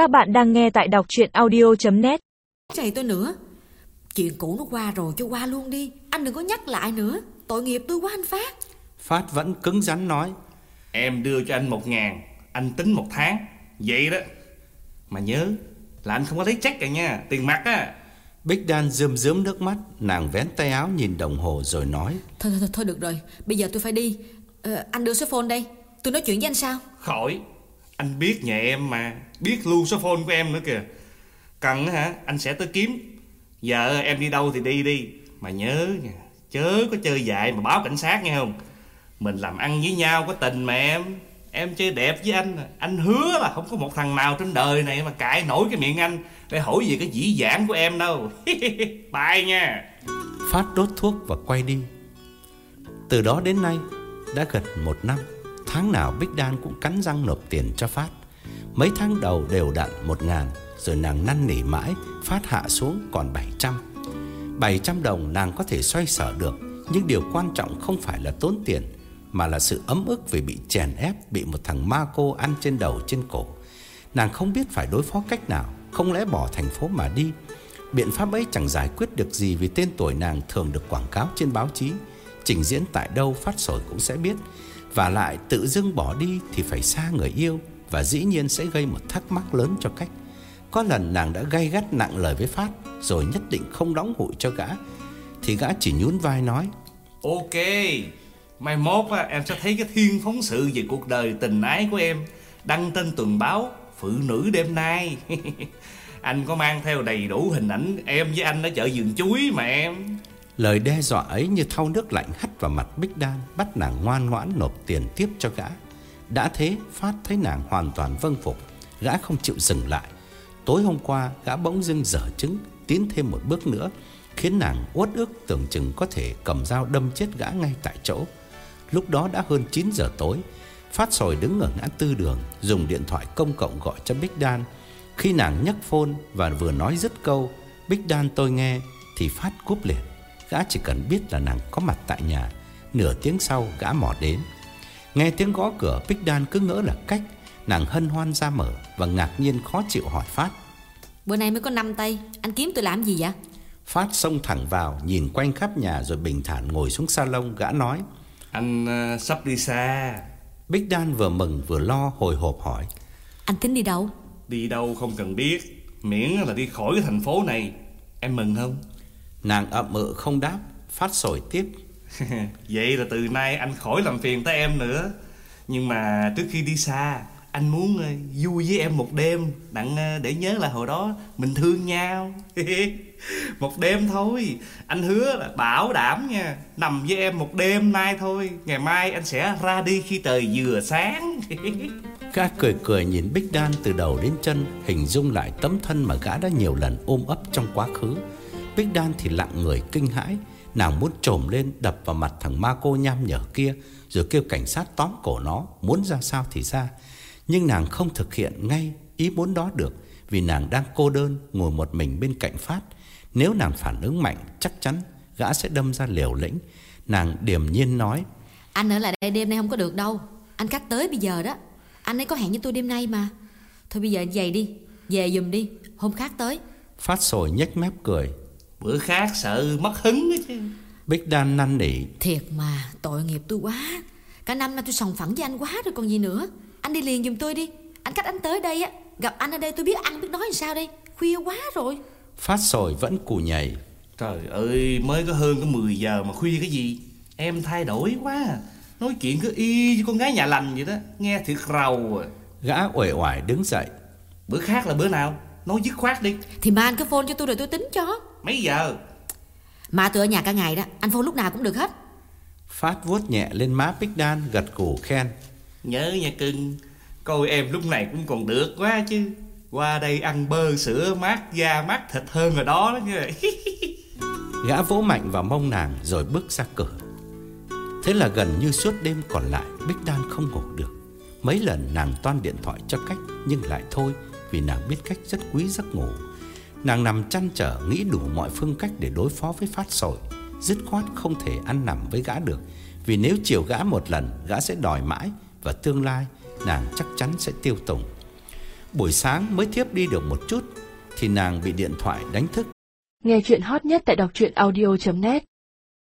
Các bạn đang nghe tại đọc chuyện audio.net Chạy tôi nữa. Chuyện cũ nó qua rồi cho qua luôn đi. Anh đừng có nhắc lại nữa. Tội nghiệp tôi quá anh Phát. Phát vẫn cứng rắn nói Em đưa cho anh một ngàn Anh tính một tháng. Vậy đó. Mà nhớ là anh không có lấy check cả nha Tiền mặt á. Bích Đan rơm rớm nước mắt Nàng vén tay áo nhìn đồng hồ rồi nói Thôi thôi, thôi, thôi được rồi. Bây giờ tôi phải đi. Ờ, Anh đưa số phone đây. Tôi nói chuyện với anh sao? Khỏi anh biết nhà em mà, Biết luôn số phone của em nữa kìa. Cần hả, Anh sẽ tới kiếm. Giờ em đi đâu thì đi đi, Mà nhớ nha, Chớ có chơi dại mà báo cảnh sát nghe không? Mình làm ăn với nhau có tình mà em. Em chơi đẹp với anh à. Anh hứa là không có một thằng nào trên đời này Mà cãi nổi cái miệng anh Để hỏi về cái dĩ dãn của em đâu. Bye nha. Phát đốt thuốc và quay đi. Từ đó đến nay, Đã gần một năm. Tháng nào Bích Đan cũng cắn răng nộp tiền cho Phát. Mấy tháng đầu đều đặn một ngàn, Rồi nàng năn nỉ mãi, Phát hạ xuống còn 700 700 đồng nàng có thể xoay sở được, Nhưng điều quan trọng không phải là tốn tiền, Mà là sự ấm ức vì bị chèn ép, Bị một thằng ma cô ăn trên đầu, trên cổ. Nàng không biết phải đối phó cách nào, Không lẽ bỏ thành phố mà đi. Biện pháp ấy chẳng giải quyết được gì Vì tên tuổi nàng thường được quảng cáo trên báo chí. Trình diễn tại đâu, phát sổi cũng sẽ biết. Và lại tự dưng bỏ đi Thì phải xa người yêu Và dĩ nhiên sẽ gây một thắc mắc lớn cho cách Có lần nàng đã gay gắt nặng lời với Phát Rồi nhất định không đóng hụi cho gã Thì gã chỉ nhún vai nói Ok Mai mốt á, em sẽ thấy cái thiên phóng sự về cuộc đời tình ái của em Đăng tên tuần báo Phụ nữ đêm nay. Anh có mang theo đầy đủ hình ảnh em với anh ở chợ vườn chuối mà em. Lời đe dọa ấy như thau nước lạnh hắt vào mặt Bích Đan, Bắt nàng ngoan ngoãn nộp tiền tiếp cho gã. Đã thế, Phát thấy nàng hoàn toàn vâng phục. Gã không chịu dừng lại. Tối hôm qua, gã bỗng dưng dở chứng Tiến thêm một bước nữa, Khiến nàng uất ức tưởng chừng có thể cầm dao đâm chết gã ngay tại chỗ. Lúc đó đã hơn 9 giờ tối, Phát sồi đứng ở ngã tư đường, Dùng điện thoại công cộng gọi cho Bích Đan. Khi nàng nhấc phone và vừa nói dứt câu, Bích Đan tôi nghe, Thì Phát cúp liền. Gã chỉ cần biết là nàng có mặt tại nhà. Nửa tiếng sau gã mò đến. Nghe tiếng gõ cửa Bích Đan cứ ngỡ là cách. Nàng hân hoan ra mở Và ngạc nhiên khó chịu hỏi Phát. Bữa nay mới có 5 tay Anh kiếm tôi làm gì vậy? Phát xông thẳng vào Nhìn quanh khắp nhà rồi bình thản ngồi xuống salon Gã nói. Anh uh, sắp đi xa. Bích Đan vừa mừng vừa lo hồi hộp hỏi. Anh tính đi đâu? Đi đâu không cần biết. Miễn là đi khỏi cái thành phố này. Em mừng không Nàng ậm ừ không đáp Phát sổi tiếp. Vậy là từ nay anh khỏi làm phiền tới em nữa. Nhưng mà trước khi đi xa Anh muốn uh, vui với em một đêm. Đặng uh, để nhớ là hồi đó Mình thương nhau. Một đêm thôi. Anh hứa là bảo đảm nha Nằm với em một đêm nay thôi. Ngày mai anh sẽ ra đi khi trời vừa sáng. Gã cười cười nhìn Bích Đan từ đầu đến chân Hình dung lại tấm thân mà gã đã nhiều lần ôm ấp trong quá khứ Bích Đan thì lặng người kinh hãi. Nàng muốn trồm lên đập vào mặt thằng ma cô nham nhở kia Rồi kêu cảnh sát tóm cổ nó Muốn ra sao thì ra. Nhưng nàng không thực hiện ngay ý muốn đó được Vì nàng đang cô đơn ngồi một mình bên cạnh Phát. Nếu nàng phản ứng mạnh chắc chắn gã sẽ đâm ra liều lĩnh. Nàng điềm nhiên nói Anh ở lại đây đêm nay không có được đâu. Anh khách tới bây giờ đó. Anh ấy có hẹn với tôi đêm nay mà. Thôi bây giờ anh về đi. Về giùm đi. Hôm khác tới. Phát sồi nhếch mép cười Bữa khác sợ mất hứng chứ. Bích Đan năn nỉ. Thiệt mà tội nghiệp tôi quá. Cả năm nay tôi sòng phẳng với anh quá rồi còn gì nữa. Anh đi liền giùm tôi đi. Anh cách anh tới đây á Gặp anh ở đây tôi biết ăn biết nói làm sao đây. Khuya quá rồi. Phát sồi vẫn cù nhảy Trời ơi mới có hơn có 10 giờ mà khuya cái gì? Em thay đổi quá. Nói chuyện cứ y như con gái nhà lành vậy đó. Nghe thiệt rầu à. Gã uể oải đứng dậy. Bữa khác là bữa nào? Nói dứt khoát đi. Thì mà anh cứ phone cho tôi rồi tôi tính cho Mấy giờ? Mà tôi ở nhà cả ngày đó Anh phone lúc nào cũng được hết. Phát vuốt nhẹ lên má Bích Đan gật gù khen. Nhớ nha cưng Coi em lúc này cũng còn được quá chứ. Qua đây ăn bơ sữa mát da mát thịt hơn rồi đó đó nha. Gã vỗ mạnh vào mông nàng rồi bước ra cửa. Thế là gần như suốt đêm còn lại Bích Đan không ngủ được. Mấy lần nàng toan điện thoại cho cách Nhưng lại thôi Vì nàng biết cách rất quý giấc ngủ Nàng nằm chăn trở nghĩ đủ mọi phương cách để đối phó với phát sội. Dứt khoát không thể ăn nằm với gã được, Vì nếu chiều gã một lần, Gã sẽ đòi mãi Và tương lai nàng chắc chắn sẽ tiêu tùng. Buổi sáng mới thiếp đi được một chút, Thì nàng bị điện thoại đánh thức. Nghe chuyện hot nhất tại đọc truyện audio.net